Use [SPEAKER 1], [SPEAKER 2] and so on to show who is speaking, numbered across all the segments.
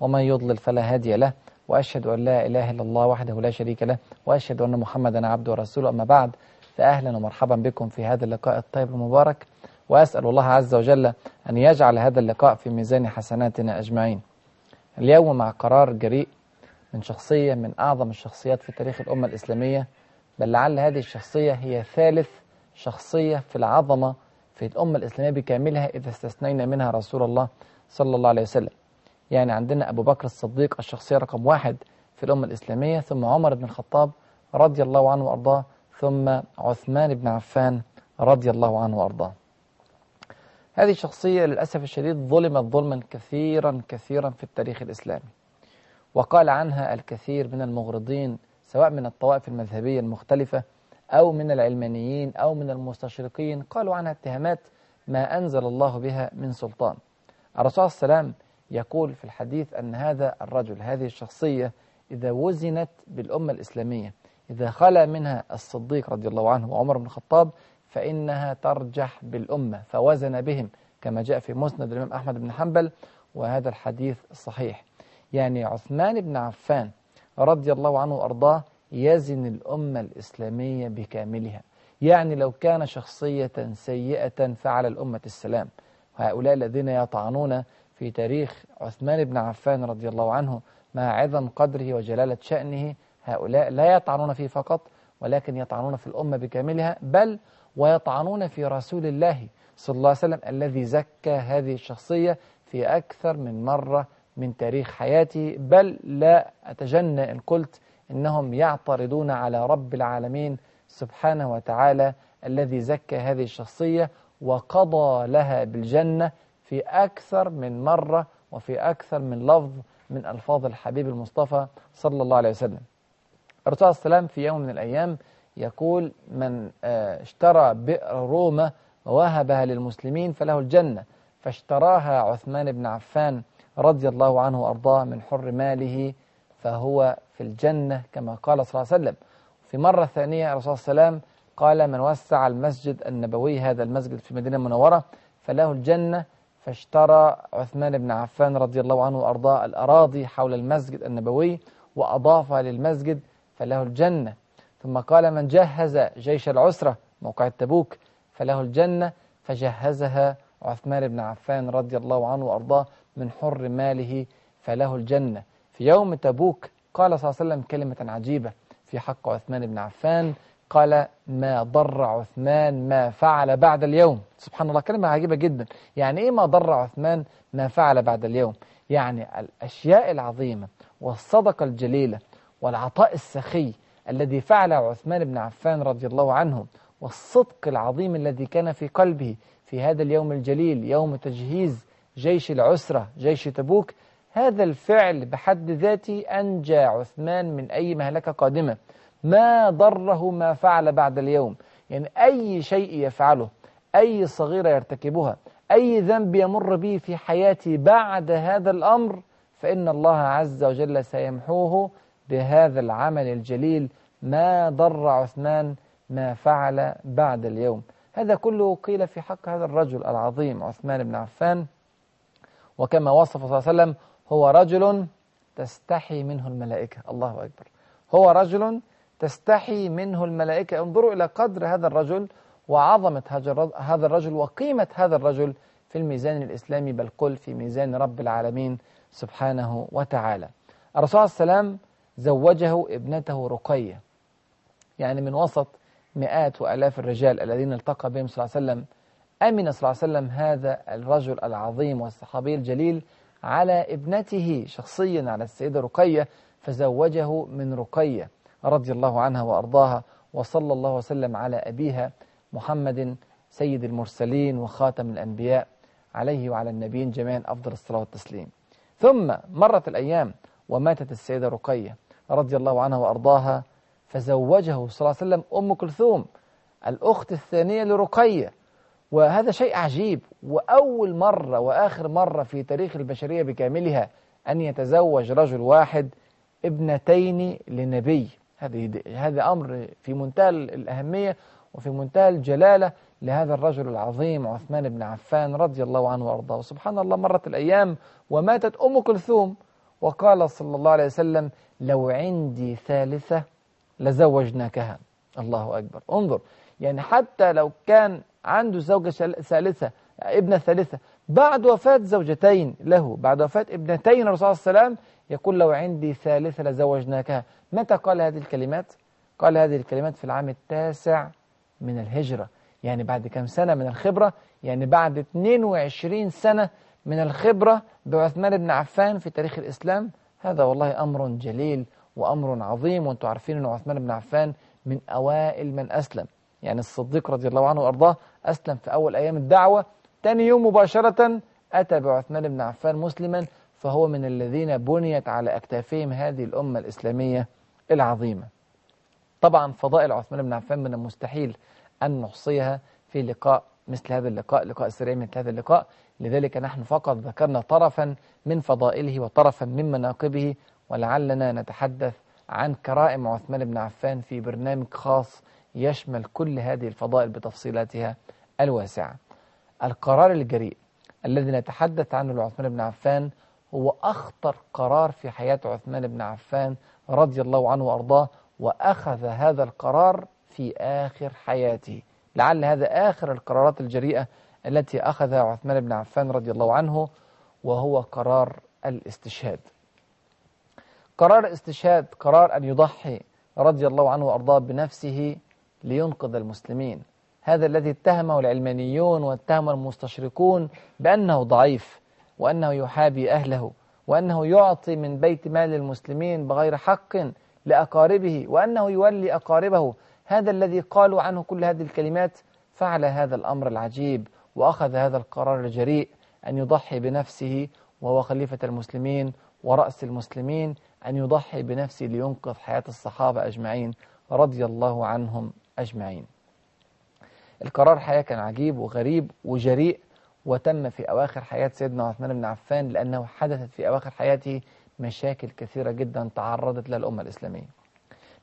[SPEAKER 1] ومن يضلل فلا هادي له وأشهد أن لا إله إلا الله وحده لا شريك له وأشهد أن محمدا عبده ورسوله. أما بعد فأهلا ومرحبا بكم في هذا اللقاء الطيب المبارك وأسأل الله عز وجل أن يجعل هذا اللقاء في ميزان حسناتنا أجمعين. اليوم مع قرار جريء من شخصية من أعظم الشخصيات في تاريخ الأمة الإسلامية بل لعل هذه الشخصية هي ثالث شخصية في العظمة في الأمة الإسلامية بكاملها إذا استثنينا منها رسول الله صلى الله عليه وسلم. يعني عندنا أبو بكر الصديق الشخصية رقم واحد في الأمة الإسلامية ثم عمر بن الخطاب رضي الله عنه وأرضاه ثم عثمان بن عفان رضي الله عنه وأرضاه. هذه الشخصية للأسف الشديد ظلمت ظلما كثيرا كثيرا في التاريخ الإسلامي وقال عنها الكثير من المغرضين سواء من الطوائف المذهبية المختلفة أو من العلمانيين أو من المستشرقين قالوا عنها اتهامات ما أنزل الله بها من سلطان. الرسول عليه وسلم يقول في الحديث أن هذا الرجل هذه الشخصية إذا وزنت بالأمة الإسلامية إذا خلا منها الصديق رضي الله عنه وعمر بن الخطاب فإنها ترجح بالأمة فوزن بهم كما جاء في مسند الإمام أحمد بن حنبل وهذا الحديث صحيح. يعني عثمان بن عفان رضي الله عنه وأرضاه يزن الأمة الإسلامية بكاملها. يعني لو كان شخصية سيئة فعل الأمة السلام. هؤلاء الذين يطعنون في تاريخ عثمان بن عفان رضي الله عنه مع عظم قدره وجلالة شأنه. هؤلاء لا يطعنون فيه فقط ولكن يطعنون في الأمة بكاملها بل ويطعنون في رسول الله صلى الله عليه وسلم الذي زكى هذه الشخصية في أكثر من مرة من تاريخ حياته. بل لا أتجنى إن قلت إنهم يعترضون على رب العالمين سبحانه وتعالى الذي زكى هذه الشخصية وقضى لها بالجنة. في أكثر من مرة وفي أكثر من لفظ من ألفاظ الحبيب المصطفى صلى الله عليه وسلم. الرسول عليه وسلم في يوم من الأيام يقول من اشترى بئر روما ووهبها للمسلمين فله الجنة فاشتراها عثمان بن عفان رضي الله عنه وأرضاه من حر ماله فهو في الجنة كما قال صلى الله عليه وسلم. في مرة ثانية الرسول صلى الله عليه وسلم قال من وسع المسجد النبوي هذا المسجد في المدينة المنورة فله الجنة فاشترى عثمان بن عفان رضي الله عنه وأرضاه الأراضي حول المسجد النبوي وأضافها للمسجد فله الجنة. ثم قال من جهز جيش العسرة موقع التبوك فله الجنة. فجهزها عثمان بن عفان رضي الله عنه وأرضاه من حر ماله فله الجنة. في يوم تبوك قال صلى الله عليه وسلم كلمة عجيبة. في حق عثمان بن عفان قال ما ضر عثمان ما فعل بعد اليوم. سبحان الله كلمة عجيبة جدا. يعني إيه ما ضر عثمان ما فعل بعد اليوم؟ يعني الأشياء العظيمة والصدقة الجليلة والعطاء السخي الذي فعله عثمان بن عفان رضي الله عنه والصدق العظيم الذي كان في قلبه في هذا اليوم الجليل يوم تجهيز جيش العسرة جيش تبوك هذا الفعل بحد ذاته أنجى عثمان من أي مهلكة قادمة. ما ضره ما فعل بعد اليوم. يعني أي شيء يفعله أي صغيرة يرتكبها أي ذنب يمر به في حياته بعد هذا الأمر فإن الله عز وجل سيمحوه بهذا العمل الجليل. ما ضر عثمان ما فعل بعد اليوم. هذا كله قيل في حق هذا الرجل العظيم عثمان بن عفان. وكما وصف صلى الله عليه وسلم هو رجل تستحي منه الملائكة. الله أكبر. هو رجل تستحي منه الملائكة. انظروا إلى قدر هذا الرجل وعظمة هذا الرجل وقيمة هذا الرجل في الميزان الإسلامي بل قل في ميزان رب العالمين سبحانه وتعالى. الرسول عليه وسلم زوجه ابنته رقية يعني من وسط مئات وألاف الرجال الذين التقى بهم صلى الله عليه وسلم. أمن صلى الله عليه وسلم هذا الرجل العظيم والصحابي الجليل على ابنته شخصيا على السيدة رقية فزوجه من رقية. رضي الله عنها وأرضاها وصلى الله وسلم على أبيها محمد سيد المرسلين وخاتم الأنبياء عليه وعلى النبيين جميعا أفضل الصلاة والتسليم. ثم مرت الأيام وماتت السيدة رقية رضي الله عنها وأرضاها فزوجه صلى الله عليه وسلم أم كلثوم الأخت الثانية لرقية. وهذا شيء عجيب وأول مرة وآخر مرة في تاريخ البشرية بكاملها أن يتزوج رجل واحد ابنتين لنبي. هذه هذا أمر في منتهى الأهمية وفي منتهى الجلالة لهذا الرجل العظيم عثمان بن عفان رضي الله عنه وأرضاه. سبحان الله مرت الأيام وماتت أم كلثوم وقال صلى الله عليه وسلم لو عندي ثالثة لزوجناكها. الله أكبر. انظر يعني حتى لو كان عنده زوجة ثالثة ابنة ثالثة بعد وفاة زوجتين له بعد وفاة ابنتين الرسول صلى الله عليه وسلم يقول لو عندي ثالثة لزوجناكها. متى قال هذه الكلمات؟ قال هذه الكلمات في العام التاسع من الهجرة. يعني بعد كم سنة من الخبرة؟ يعني بعد 22 سنة من الخبرة بعثمان بن عفان في تاريخ الإسلام. هذا والله أمر جليل وأمر عظيم وأنتم عارفين أن عثمان بن عفان من أوائل من أسلم. يعني الصديق رضي الله عنه وأرضاه أسلم في أول أيام الدعوة. تاني يوم مباشرة أتى بعثمان بن عفان مسلما فهو من الذين بنيت على أكتافهم هذه الأمة الإسلامية العظيمة. طبعا فضائل عثمان بن عفان من المستحيل أن نحصيها في لقاء مثل هذا اللقاء لقاء سريع مثل هذا اللقاء. لذلك نحن فقط ذكرنا طرفا من فضائله وطرفا من مناقبه ولعلنا نتحدث عن كرائم عثمان بن عفان في برنامج خاص يشمل كل هذه الفضائل بتفصيلاتها الواسعة. القرار الجريء الذي نتحدث عنه لعثمان بن عفان هو أخطر قرار في حياة عثمان بن عفان رضي الله عنه وأرضاه وأخذ هذا القرار في آخر حياته. لعل هذا آخر القرارات الجريئة التي أخذها عثمان بن عفان رضي الله عنه وهو قرار الاستشهاد. قرار الاستشهاد قرار أن يضحي رضي الله عنه وأرضاه بنفسه لينقذ المسلمين. هذا الذي اتهمه العلمانيون واتهم المستشرقون بأنه ضعيف. وأنه يحابي أهله وأنه يعطي من بيت مال المسلمين بغير حق لأقاربه وأنه يولي أقاربه. هذا الذي قالوا عنه كل هذه الكلمات فعل هذا الأمر العجيب وأخذ هذا القرار الجريء أن يضحي بنفسه وهو خليفة المسلمين ورأس المسلمين أن يضحي بنفسه لينقذ حياة الصحابة أجمعين رضي الله عنهم أجمعين. القرار حقيقة كان عجيب وغريب وجريء وتم في أواخر حياة سيدنا عثمان بن عفان لأنه حدثت في أواخر حياته مشاكل كثيرة جدا تعرضت لها الأمة الإسلامية.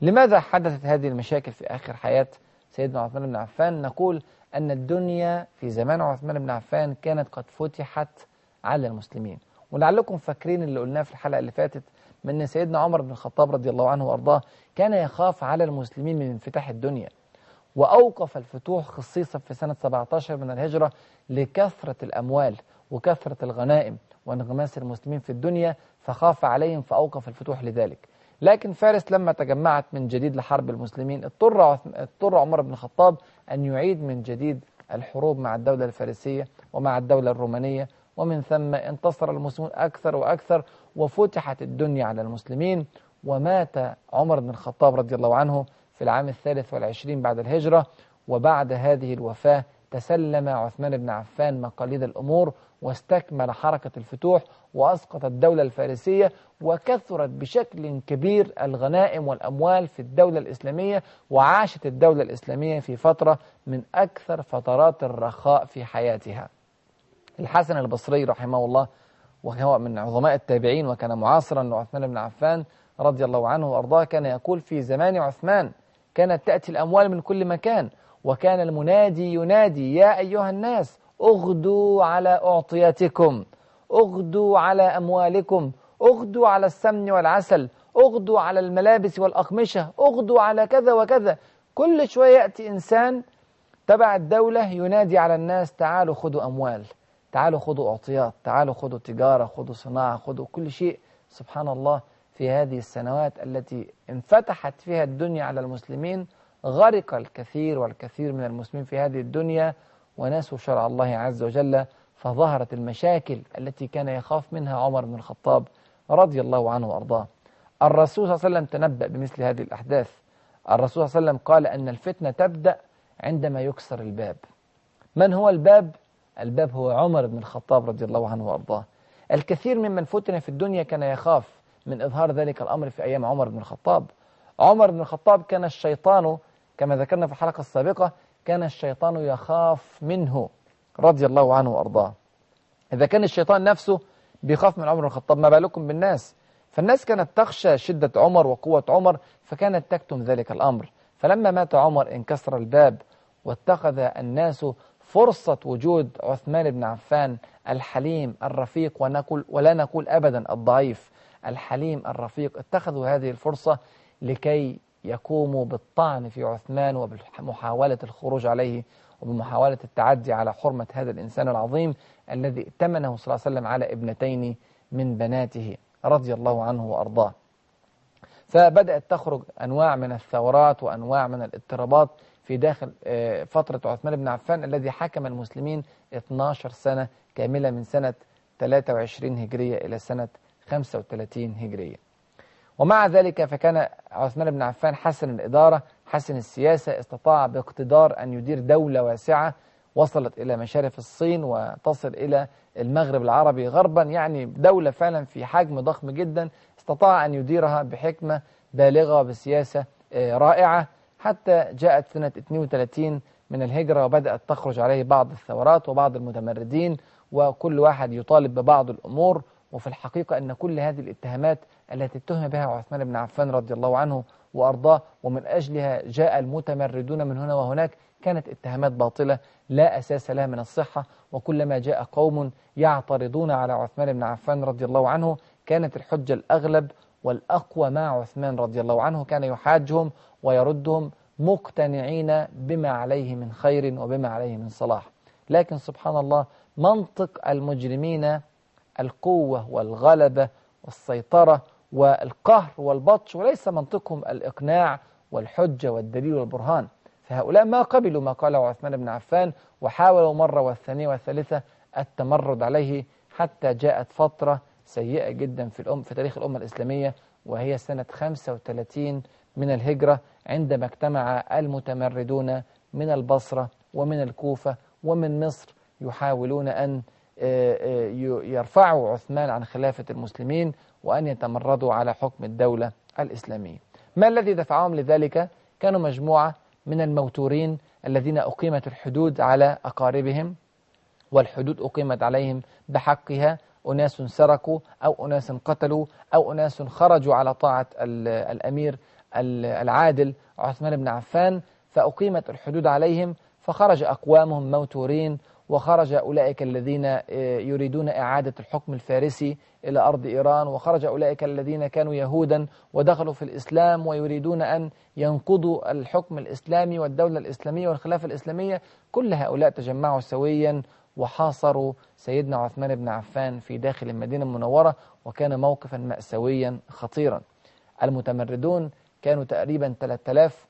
[SPEAKER 1] لماذا حدثت هذه المشاكل في آخر حياة سيدنا عثمان بن عفان؟ نقول أن الدنيا في زمان عثمان بن عفان كانت قد فتحت على المسلمين. ولعلكم فاكرين اللي قلناه في الحلقة اللي فاتت من سيدنا عمر بن الخطاب رضي الله عنه وأرضاه كان يخاف على المسلمين من انفتاح الدنيا. وأوقف الفتوح خصيصا في سنة 17 من الهجرة لكثرة الأموال وكثرة الغنائم وانغماس المسلمين في الدنيا فخاف عليهم فأوقف الفتوح لذلك. لكن فارس لما تجمعت من جديد لحرب المسلمين اضطر اضطر عمر بن الخطاب أن يعيد من جديد الحروب مع الدولة الفارسية ومع الدولة الرومانية ومن ثم انتصر المسلمون أكثر وأكثر وفتحت الدنيا على المسلمين. ومات عمر بن الخطاب رضي الله عنه في العام الثالث والعشرين بعد الهجرة وبعد هذه الوفاة تسلم عثمان بن عفان مقاليد الأمور واستكمل حركة الفتوح وأسقط الدولة الفارسية وكثرت بشكل كبير الغنائم والأموال في الدولة الإسلامية وعاشت الدولة الإسلامية في فترة من أكثر فترات الرخاء في حياتها. الحسن البصري رحمه الله وهو من عظماء التابعين وكان معاصرا لعثمان بن عفان رضي الله عنه وأرضاه كان يقول في زمان عثمان كانت تأتي الأموال من كل مكان. وكان المنادي ينادي يا أيها الناس اغدوا على أعطيتكم اغدوا على أموالكم اغدوا على السمن والعسل اغدوا على الملابس والأقمشة اغدوا على كذا وكذا. كل شوية يأتي إنسان تبع الدولة ينادي على الناس تعالوا خذوا أموال تعالوا خذوا أعطيات تعالوا خذوا تجارة خذوا صناعة خذوا كل شيء. سبحان الله. في هذه السنوات التي انفتحت فيها الدنيا على المسلمين غرق الكثير والكثير من المسلمين في هذه الدنيا ونسوا شرع الله عز وجل فظهرت المشاكل التي كان يخاف منها عمر بن الخطاب رضي الله عنه وأرضاه. الرسول صلى الله عليه وسلم تنبأ بمثل هذه الأحداث. الرسول صلى الله عليه وسلم قال أن الفتنة تبدأ عندما يكسر الباب. من هو الباب؟ الباب هو عمر بن الخطاب رضي الله عنه وأرضاه. الكثير ممن فتن في الدنيا كان يخاف من إظهار ذلك الأمر في أيام عمر بن الخطاب. عمر بن الخطاب كان الشيطان كما ذكرنا في الحلقة السابقة كان الشيطان يخاف منه رضي الله عنه وأرضاه. إذا كان الشيطان نفسه بيخاف من عمر بن الخطاب ما بالكم بالناس؟ فالناس كانت تخشى شدة عمر وقوة عمر فكانت تكتم ذلك الأمر. فلما مات عمر انكسر الباب واتخذ الناس فرصة وجود عثمان بن عفان الحليم الرفيق ونقول ولا نقول أبدا الضعيف الحليم الرفيق. اتخذوا هذه الفرصة لكي يقوموا بالطعن في عثمان وبمحاولة الخروج عليه وبمحاولة التعدي على حرمة هذا الإنسان العظيم الذي ائتمنه صلى الله عليه وسلم على ابنتين من بناته رضي الله عنه وأرضاه. فبدأت تخرج أنواع من الثورات وأنواع من الاضطرابات في داخل فترة عثمان بن عفان الذي حكم المسلمين 12 سنة كاملة من سنة 23 هجرية إلى سنة 35 هجرية. ومع ذلك فكان عثمان بن عفان حسن الإدارة حسن السياسة استطاع باقتدار أن يدير دولة واسعة وصلت إلى مشارف الصين وتصل إلى المغرب العربي غربا يعني دولة فعلا في حجم ضخم جدا استطاع أن يديرها بحكمة بالغة وبسياسة رائعة. حتى جاءت سنة 32 من الهجرة وبدأت تخرج عليه بعض الثورات وبعض المتمردين وكل واحد يطالب ببعض الأمور. وفي الحقيقة أن كل هذه الاتهامات التي اتهم بها عثمان بن عفان رضي الله عنه وأرضاه ومن أجلها جاء المتمردون من هنا وهناك كانت اتهامات باطلة لا أساس لها من الصحة. وكلما جاء قوم يعترضون على عثمان بن عفان رضي الله عنه كانت الحجة الأغلب والأقوى مع عثمان رضي الله عنه كان يحاجهم ويردهم مقتنعين بما عليه من خير وبما عليه من صلاح. لكن سبحان الله منطق المجرمين القوة والغلبة والسيطرة والقهر والبطش وليس منطقهم الإقناع والحجة والدليل والبرهان. فهؤلاء ما قبلوا ما قاله عثمان بن عفان وحاولوا مرة والثانية والثالثة التمرد عليه حتى جاءت فترة سيئة جدا في الأم في تاريخ الأمة الإسلامية وهي سنة 35 من الهجرة عندما اجتمع المتمردون من البصرة ومن الكوفة ومن مصر يحاولون أن يرفعوا عثمان عن خلافة المسلمين وأن يتمردوا على حكم الدولة الإسلامية ما الذي دفعهم لذلك؟ كانوا مجموعة من الموتورين الذين أقيمت الحدود على أقاربهم والحدود أقيمت عليهم بحقها أناس سرقوا أو أناس قتلوا أو أناس خرجوا على طاعة الأمير العادل عثمان بن عفان فأقيمت الحدود عليهم فخرج أقوامهم موتورين وخرج أولئك الذين يريدون إعادة الحكم الفارسي إلى أرض إيران وخرج أولئك الذين كانوا يهودا ودخلوا في الإسلام ويريدون أن ينقضوا الحكم الإسلامي والدولة الإسلامية والخلافة الإسلامية. كل هؤلاء تجمعوا سويا وحاصروا سيدنا عثمان بن عفان في داخل المدينة المنورة وكان موقفا مأساويا خطيرا. المتمردون كانوا تقريبا 3000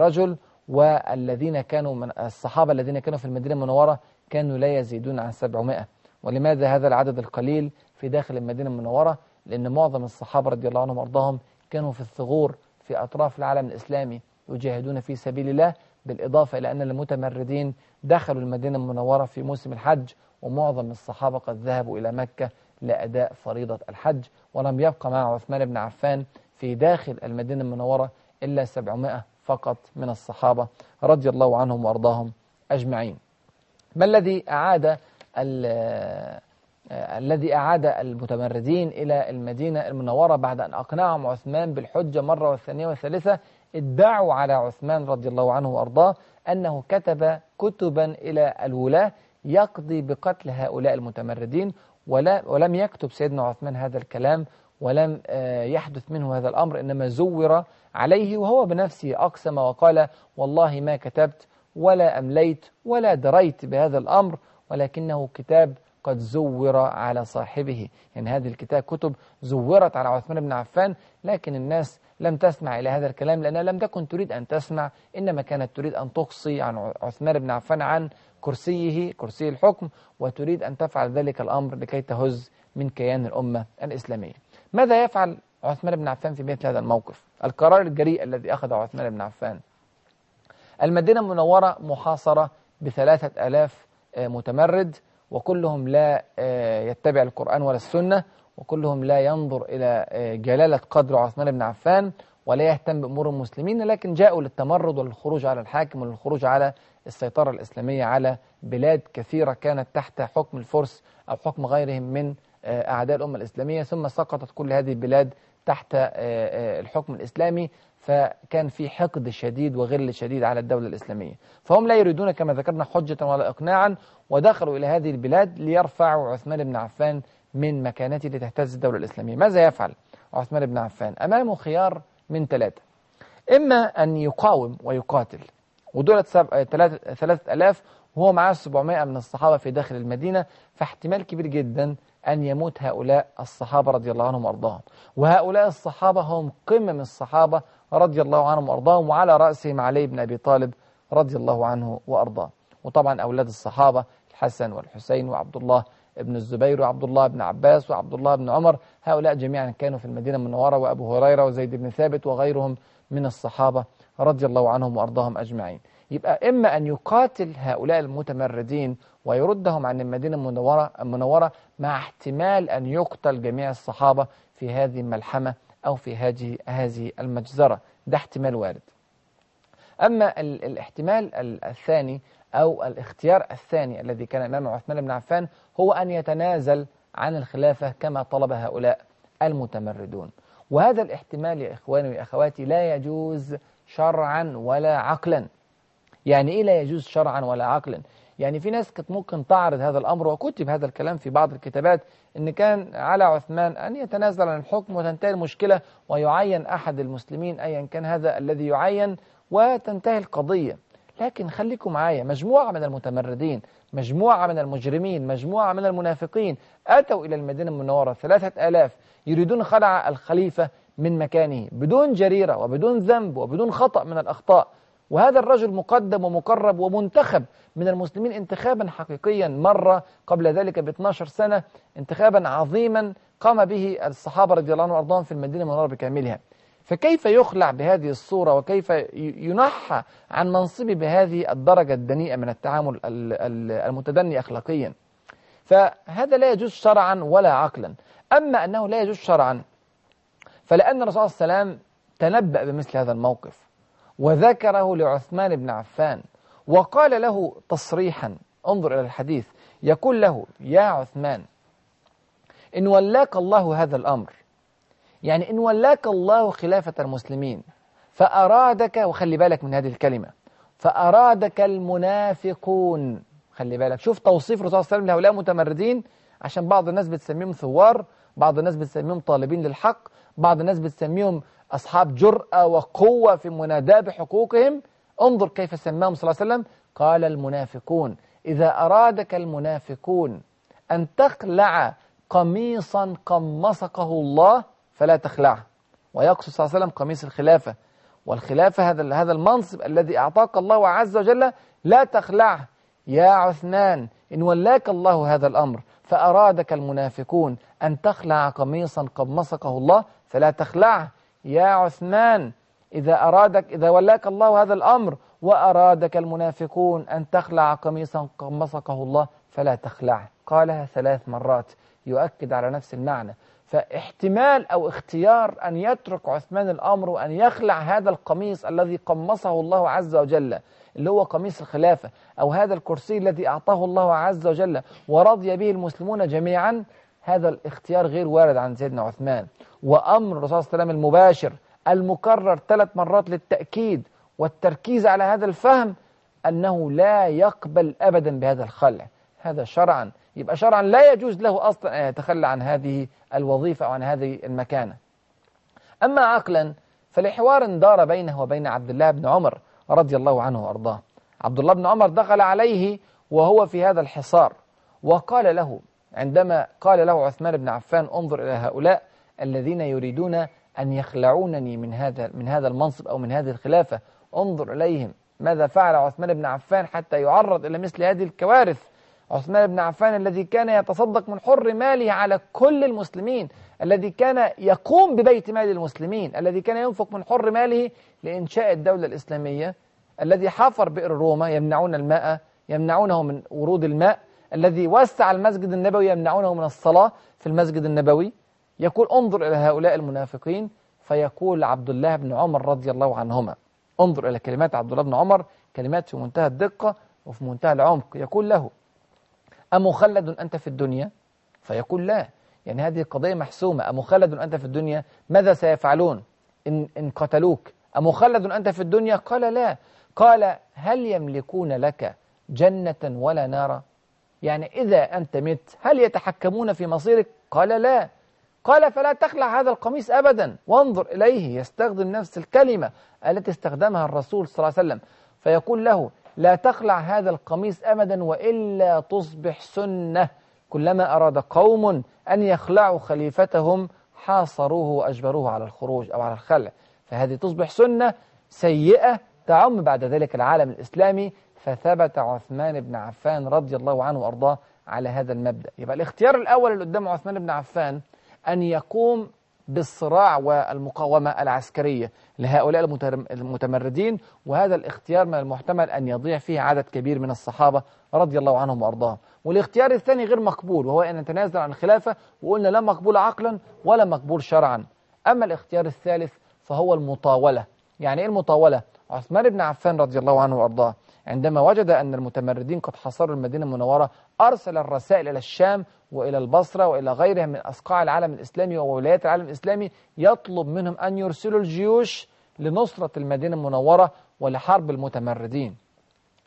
[SPEAKER 1] رجل والذين كانوا من الصحابة الذين كانوا في المدينة المنورة كانوا لا يزيدون عن 700 ولماذا هذا العدد القليل في داخل المدينة المنورة؟ لأن معظم الصحابة رضي الله عنهم وأرضاهم كانوا في الثغور في أطراف العالم الإسلامي يجاهدون في سبيل الله بالإضافة إلى أن المتمردين دخلوا المدينة المنورة في موسم الحج ومعظم الصحابة قد ذهبوا إلى مكة لأداء فريضة الحج ولم يبقى مع عثمان بن عفان في داخل المدينة المنورة إلا 700 فقط من الصحابة رضي الله عنهم وأرضاهم أجمعين. ما الذي أعاد الذي أعاد المتمردين إلى المدينة المنورة بعد أن أقنعهم عثمان بالحجة مرة والثانية والثالثة؟ ادعوا على عثمان رضي الله عنه وأرضاه أنه كتب كتبا إلى الولاة يقضي بقتل هؤلاء المتمردين ولا ولم يكتب سيدنا عثمان هذا الكلام ولم يحدث منه هذا الأمر إنما زور عليه وهو بنفسه أقسم وقال والله ما كتبت ولا أمليت ولا دريت بهذا الأمر ولكنه كتاب قد زور على صاحبه. يعني هذه الكتاب كتب زورت على عثمان بن عفان لكن الناس لم تسمع إلى هذا الكلام لأنها لم تكن تريد أن تسمع إنما كانت تريد أن تقصي عن عثمان بن عفان عن كرسيه كرسي الحكم وتريد أن تفعل ذلك الأمر لكي تهز من كيان الأمة الإسلامية. ماذا يفعل عثمان بن عفان في مثل هذا الموقف؟ القرار الجريء الذي أخذه عثمان بن عفان. المدينة المنورة محاصرة بثلاثة ألاف متمرد وكلهم لا يتبع القرآن ولا السنة وكلهم لا ينظر إلى آه، جلالة قدر عثمان بن عفان ولا يهتم بأمور المسلمين لكن جاءوا للتمرد وللخروج على الحاكم وللخروج على السيطرة الإسلامية على بلاد كثيرة كانت تحت حكم الفرس أو حكم غيرهم من آه، أعداء الأمة الإسلامية ثم سقطت كل هذه البلاد تحت آه، الحكم الإسلامي فكان في حقد شديد وغل شديد على الدولة الإسلامية. فهم لا يريدون كما ذكرنا حجة ولا إقناعا ودخلوا إلى هذه البلاد ليرفعوا عثمان بن عفان من مكانته لتهتز الدولة الإسلامية. ماذا يفعل عثمان بن عفان؟ أمامه خيار من ثلاثة. إما أن يقاوم ويقاتل. ودولة ثلاثة ألاف وهو معاه 700 من الصحابة في داخل المدينة فاحتمال كبير جدا أن يموت هؤلاء الصحابة رضي الله عنهم وأرضاهم. وهؤلاء الصحابة هم قمم الصحابة رضي الله عنهم وأرضاهم وعلى رأسهم علي بن أبي طالب رضي الله عنه وأرضاه. وطبعا أولاد الصحابة الحسن والحسين وعبد الله بن الزبير وعبد الله بن عباس وعبد الله بن عمر هؤلاء جميعا كانوا في المدينة المنورة وأبو هريرة وزيد بن ثابت وغيرهم من الصحابة رضي الله عنهم وأرضاهم أجمعين. يبقى إما أن يقاتل هؤلاء المتمردين ويردهم عن المدينة المنورة, المنورة مع احتمال أن يقتل جميع الصحابة في هذه الملحمة أو في هذه هذه المجزرة. ده احتمال وارد. أما الاحتمال الثاني أو الاختيار الثاني الذي كان أمام عثمان بن عفان هو أن يتنازل عن الخلافة كما طلب هؤلاء المتمردون. وهذا الاحتمال يا إخواني وأخواتي لا يجوز شرعا ولا عقلا. يعني إيه لا يجوز شرعا ولا عقلا؟ يعني في ناس كانت ممكن تعرض هذا الأمر وكتب هذا الكلام في بعض الكتابات إن كان على عثمان أن يتنازل عن الحكم وتنتهي المشكلة ويعين أحد المسلمين أيا كان هذا الذي يعين وتنتهي القضية. لكن خليكم معايا. مجموعة من المتمردين مجموعة من المجرمين مجموعة من المنافقين أتوا إلى المدينة المنورة. ثلاثة آلاف يريدون خلع الخليفة من مكانه بدون جريرة وبدون ذنب وبدون خطأ من الأخطاء. وهذا الرجل مقدم ومقرب ومنتخب من المسلمين انتخابا حقيقيا مرة قبل ذلك ب 12 سنة انتخابا عظيما قام به الصحابة رضي الله عنهم وأرضاهم في المدينة المنورة بكاملها. فكيف يخلع بهذه الصورة وكيف ينحى عن منصبه بهذه الدرجة الدنيئة من التعامل المتدني أخلاقيا؟ فهذا لا يجوز شرعا ولا عقلا. أما أنه لا يجوز شرعا فلأن الرسول صلى الله عليه وسلم تنبأ بمثل هذا الموقف وذكره لعثمان بن عفان وقال له تصريحا انظر إلى الحديث يقول له يا عثمان إن ولاك الله هذا الأمر يعني إن ولاك الله خلافة المسلمين فأرادك وخلي بالك من هذه الكلمة فأرادك المنافقون. خلي بالك شوف توصيف الرسول صلى الله عليه وسلم لهؤلاء متمردين عشان بعض الناس بتسميهم ثوار بعض الناس بتسميهم طالبين للحق بعض الناس بتسميهم أصحاب جرأة وقوة في مناداة بحقوقهم. انظر كيف سماهم صلى الله عليه وسلم. قال المنافقون إذا أرادك المنافقون أن تخلع قميصا قمصقه الله فلا تخلعه. ويقصد صلى الله عليه وسلم قميص الخلافة. والخلافة هذا هذا المنصب الذي أعطاك الله عز وجل لا تخلعه. يا عثمان إن ولاك الله هذا الأمر فأرادك المنافقون أن تخلع قميصا قمصقه الله فلا تخلعه. يا عثمان إذا أرادك إذا ولاك الله هذا الأمر وأرادك المنافقون أن تخلع قميصا قمصقه الله فلا تخلعه. قالها ثلاث مرات يؤكد على نفس المعنى. فاحتمال أو اختيار أن يترك عثمان الأمر وأن يخلع هذا القميص الذي قمصه الله عز وجل اللي هو قميص الخلافة أو هذا الكرسي الذي أعطاه الله عز وجل ورضي به المسلمون جميعا هذا الاختيار غير وارد عن سيدنا عثمان. وأمر الرسول صلى الله عليه وسلم المباشر المكرر ثلاث مرات للتأكيد والتركيز على هذا الفهم أنه لا يقبل أبدا بهذا الخلع. هذا شرعا. يبقى شرعا لا يجوز له أصلا أن يتخلى عن هذه الوظيفة أو عن هذه المكانة. أما عقلا فلحوار دار بينه وبين عبد الله بن عمر رضي الله عنه وأرضاه. عبد الله بن عمر دخل عليه وهو في هذا الحصار وقال له عندما قال له عثمان بن عفان انظر إلى هؤلاء الذين يريدون أن يخلعونني من هذا من هذا المنصب أو من هذه الخلافة انظر إليهم ماذا فعل عثمان بن عفان حتى يعرض إلى مثل هذه الكوارث؟ عثمان بن عفان الذي كان يتصدق من حر ماله على كل المسلمين الذي كان يقوم ببيت مال المسلمين الذي كان ينفق من حر ماله لإنشاء الدولة الإسلامية الذي حفر بئر روما يمنعون الماء يمنعونه من ورود الماء الذي وسع المسجد النبوي يمنعونه من الصلاة في المسجد النبوي. يقول انظر إلى هؤلاء المنافقين فيقول عبد الله بن عمر رضي الله عنهما. انظر إلى كلمات عبد الله بن عمر كلمات في منتهى الدقة وفي منتهى العمق. يقول له أمخلد أنت في الدنيا؟ فيقول لا. يعني هذه قضية محسومة. أمخلد أنت في الدنيا؟ ماذا سيفعلون؟ إن, إن قتلوك. أمخلد أنت في الدنيا؟ قال لا. قال هل يملكون لك جنة ولا نارا؟ يعني إذا أنت مت هل يتحكمون في مصيرك؟ قال لا. قال فلا تخلع هذا القميص أبدا. وانظر إليه يستخدم نفس الكلمة التي استخدمها الرسول صلى الله عليه وسلم. فيقول له لا تخلع هذا القميص أبدا وإلا تصبح سنة. كلما أراد قوم أن يخلعوا خليفتهم حاصروه وأجبروه على الخروج أو على الخلع. فهذه تصبح سنة سيئة تعم بعد ذلك العالم الإسلامي. فثبت عثمان بن عفان رضي الله عنه وأرضاه على هذا المبدأ. يبقى الاختيار الأول اللي قدام عثمان بن عفان أن يقوم بالصراع والمقاومة العسكرية لهؤلاء المتمردين وهذا الاختيار من المحتمل أن يضيع فيه عدد كبير من الصحابة رضي الله عنهم وأرضاهم. والاختيار الثاني غير مقبول وهو أن نتنازل عن الخلافة وقلنا لا مقبول عقلا ولا مقبول شرعا. أما الاختيار الثالث فهو المطاولة. يعني إيه المطاولة؟ عثمان بن عفان رضي الله عنه وأرضاه. عندما وجد أن المتمردين قد حصروا المدينة المنورة أرسل الرسائل إلى الشام وإلى البصرة وإلى غيرها من أصقاع العالم الإسلامي وولايات العالم الإسلامي يطلب منهم أن يرسلوا الجيوش لنصرة المدينة المنورة ولحرب المتمردين.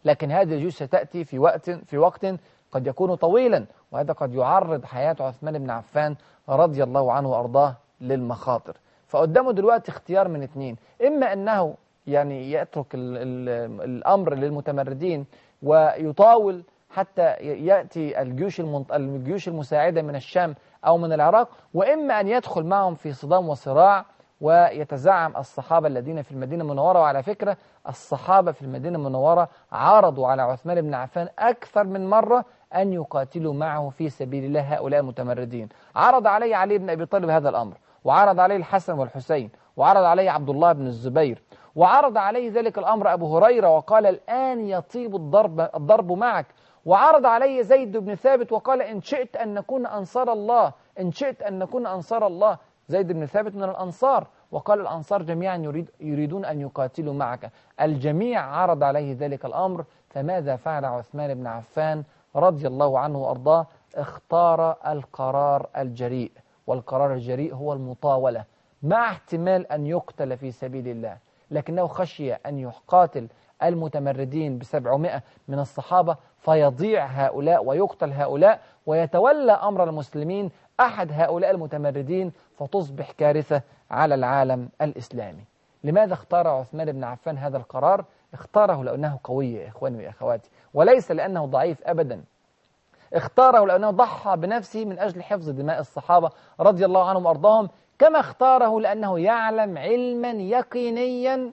[SPEAKER 1] لكن هذه الجيوش ستأتي في وقت في وقت قد يكون طويلا وهذا قد يعرض حياة عثمان بن عفان رضي الله عنه وأرضاه للمخاطر. فقدامه دلوقتي اختيار من اثنين إما أنه يعني يترك ال ال الأمر للمتمردين ويطاول حتى يأتي الجيوش, الجيوش المساعدة من الشام أو من العراق وإما أن يدخل معهم في صدام وصراع ويتزعم الصحابة الذين في المدينة المنورة. وعلى فكرة الصحابة في المدينة المنورة عارضوا على عثمان بن عفان أكثر من مرة أن يقاتلوا معه في سبيل الله هؤلاء المتمردين. عرض علي علي بن أبي طالب هذا الأمر وعرض عليه الحسن والحسين وعرض عليه عبد الله بن الزبير وعرض عليه ذلك الأمر أبو هريرة وقال الآن يطيب الضرب, الضرب معك. وعرض علي زيد بن ثابت وقال إن شئت أن نكون أنصار الله. إن شئت أن نكون أنصار الله. زيد بن ثابت من الأنصار. وقال الأنصار جميعا يريد يريدون أن يقاتلوا معك. الجميع عرض عليه ذلك الأمر. فماذا فعل عثمان بن عفان رضي الله عنه وأرضاه؟ اختار القرار الجريء. والقرار الجريء هو المطاولة. مع احتمال أن يقتل في سبيل الله. لكنه خشي أن يقاتل المتمردين بسبعمائة من الصحابة. فيضيع هؤلاء ويقتل هؤلاء ويتولى أمر المسلمين أحد هؤلاء المتمردين فتصبح كارثة على العالم الإسلامي. لماذا اختار عثمان بن عفان هذا القرار؟ اختاره لأنه قوي يا إخواني وأخواتي وليس لأنه ضعيف أبدا. اختاره لأنه ضحى بنفسه من أجل حفظ دماء الصحابة رضي الله عنهم وأرضاهم كما اختاره لأنه يعلم علما يقينيا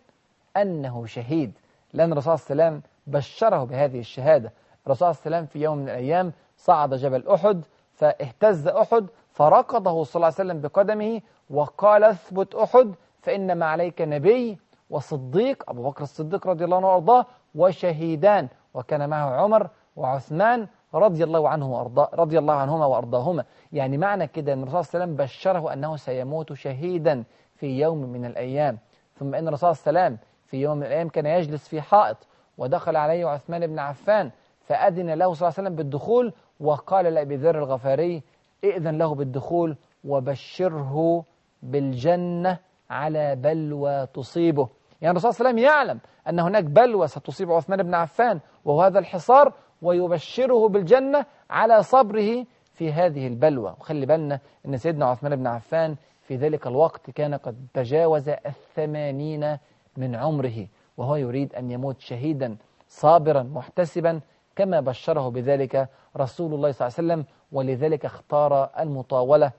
[SPEAKER 1] أنه شهيد. لأن الرسول الله بشره بهذه الشهادة. الرسول عليه وسلم في يوم من الأيام صعد جبل أحد فاهتز أحد فركضه صلى الله عليه وسلم بقدمه وقال اثبت أحد فإنما عليك نبي وصديق أبو بكر الصديق رضي الله عنه وأرضاه وشهيدان وكان معه عمر وعثمان رضي الله عنه وأرضاه رضي الله عنهما وأرضاهما. يعني معنى كده أن الرسول صلى الله عليه وسلم بشره أنه سيموت شهيدا في يوم من الأيام. ثم أن الرسول صلى الله عليه وسلم في يوم من الأيام كان يجلس في حائط ودخل عليه عثمان بن عفان فأذن له صلى الله عليه وسلم بالدخول وقال لأبي ذر الغفاري ائذن له بالدخول وبشره بالجنة على بلوى تصيبه. يعني الرسول صلى الله عليه وسلم يعلم أن هناك بلوى ستصيب عثمان بن عفان وهو هذا الحصار ويبشره بالجنة على صبره في هذه البلوى. وخلي بالنا أن سيدنا عثمان بن عفان في ذلك الوقت كان قد تجاوز الثمانين من عمره وهو يريد أن يموت شهيدا صابرا محتسبا كما بشره بذلك رسول الله صلى الله عليه وسلم ولذلك اختار المطاولة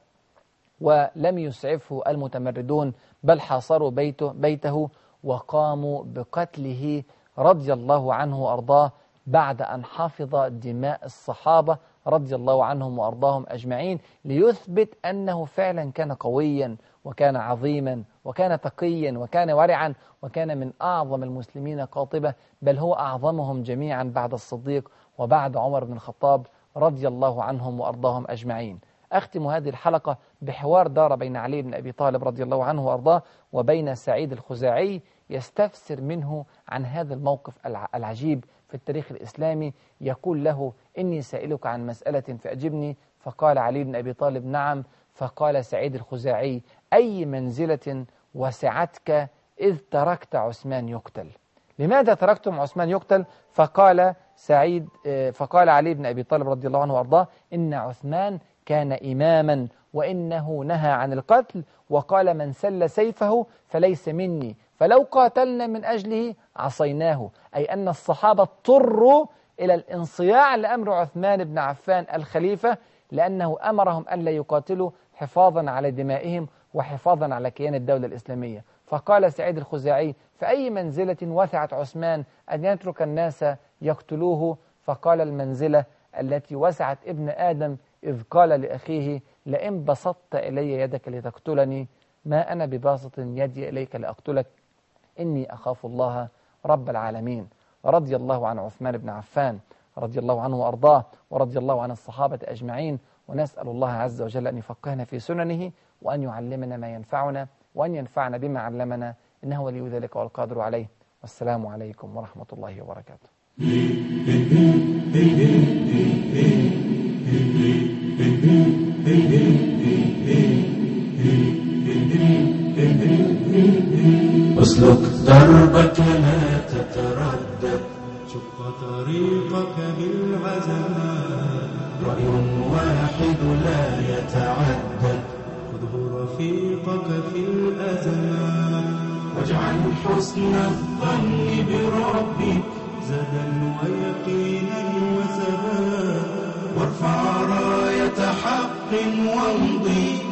[SPEAKER 1] ولم يسعفه المتمردون بل حاصروا بيته, بيته وقاموا بقتله رضي الله عنه وأرضاه بعد أن حفظ دماء الصحابة رضي الله عنهم وأرضاهم أجمعين ليثبت أنه فعلا كان قويا وكان عظيما وكان تقيا وكان ورعا وكان من أعظم المسلمين قاطبة بل هو أعظمهم جميعا بعد الصديق وبعد عمر بن الخطاب رضي الله عنهم وأرضاهم أجمعين. أختم هذه الحلقة بحوار دار بين علي بن أبي طالب رضي الله عنه وأرضاه وبين سعيد الخزاعي يستفسر منه عن هذا الموقف الع- العجيب في التاريخ الإسلامي يقول له إني سائلك عن مسألة فأجبني. فقال علي بن أبي طالب نعم. فقال سعيد الخزاعي أي منزلة وسعتك إذ تركت عثمان يقتل. لماذا تركتم عثمان يقتل؟ فقال سعيد فقال علي بن أبي طالب رضي الله عنه وأرضاه إن عثمان كان إماما وإنه نهى عن القتل وقال من سل سيفه فليس مني. فلو قاتلنا من أجله عصيناه. أي أن الصحابة اضطروا إلى الانصياع لأمر عثمان بن عفان الخليفة لأنه أمرهم ألا يقاتلوا حفاظا على دمائهم وحفاظا على كيان الدولة الإسلامية. فقال سعيد الخزاعي فأي منزلة وسعت عثمان أن يترك الناس يقتلوه؟ فقال المنزلة التي وسعت ابن آدم إذ قال لأخيه لئن بسطت إلي يدك لتقتلني ما أنا بباسط يدي إليك لأقتلك. إني أخاف الله رب العالمين. رضي الله عن عثمان بن عفان رضي الله عنه وأرضاه ورضي الله عن الصحابة أجمعين ونسأل الله عز وجل أن يفقهنا في سننه وأن يعلمنا ما ينفعنا وأن ينفعنا بما علمنا إنه ولي ذلك والقادر عليه. والسلام عليكم ورحمة الله وبركاته.
[SPEAKER 2] أسلك دربك لا تتردد.
[SPEAKER 3] شق طريقك بالعزمات
[SPEAKER 2] رأي واحد لا يتعدد
[SPEAKER 3] خذه رفيقك في الأزمات
[SPEAKER 2] واجعل حسن الظن بربك
[SPEAKER 3] زدا ويقينا وثبات
[SPEAKER 2] وارفع راية حق وامضي